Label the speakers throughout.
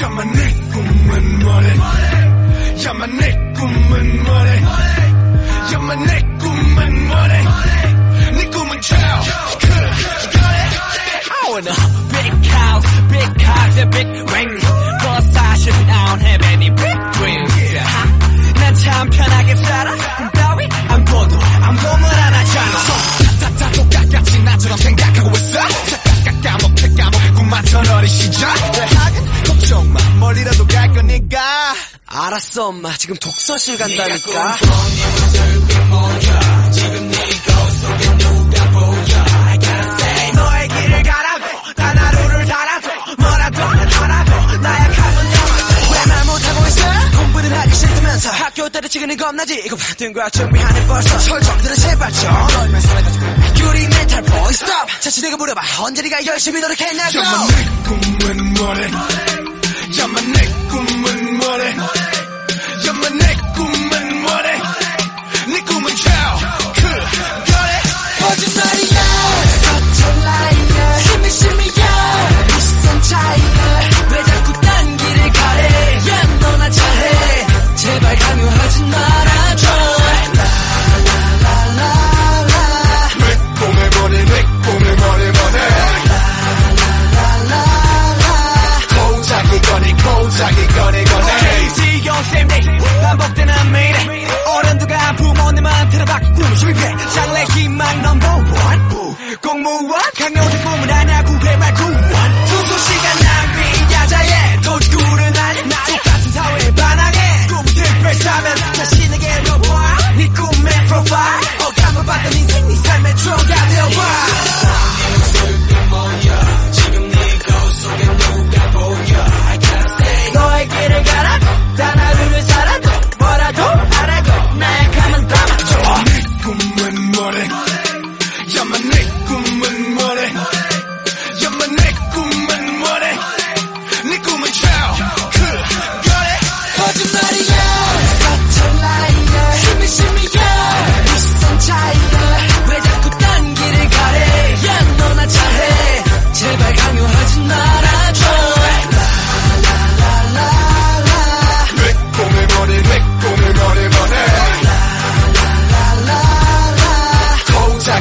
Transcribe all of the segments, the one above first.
Speaker 1: 야마 내 꿈은 뭐래 야마 내 꿈은 뭐래 야마 내 꿈은 뭐래 네 꿈은 child
Speaker 2: I want a big house, big cars and big rings. But 사실 I don't have any big dreams. 난참 편하게 살아. 알았어 엄마. 지금 독서실 간다니까. 너의 길을 가라고 단 하루를 달아도 뭐라도 하라고 나약하면 영어 왜말 못하고 있어 공부는 하기 싫다면서 학교 때려치기는 겁나지? 이거 받은 거야 준비하는 벌써. 설정들은 제발 좀 널만 살아가지고. 유리 멘탈 보이 스톱 자신에게 물어봐. 언제 네가 열심히 노력했냐고.
Speaker 1: 야마 내 꿈은 뭐래? 야마 내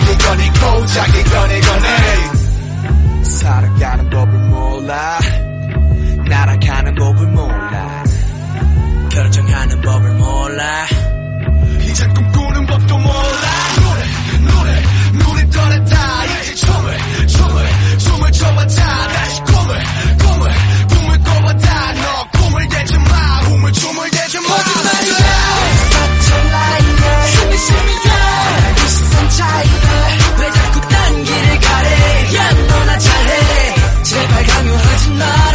Speaker 1: 자기
Speaker 2: 거니고 자기 거니 거네 살아가는 법을 몰라. 날아가는 법을 몰라.
Speaker 1: 결정하는 법을 몰라. 이
Speaker 2: 작품 not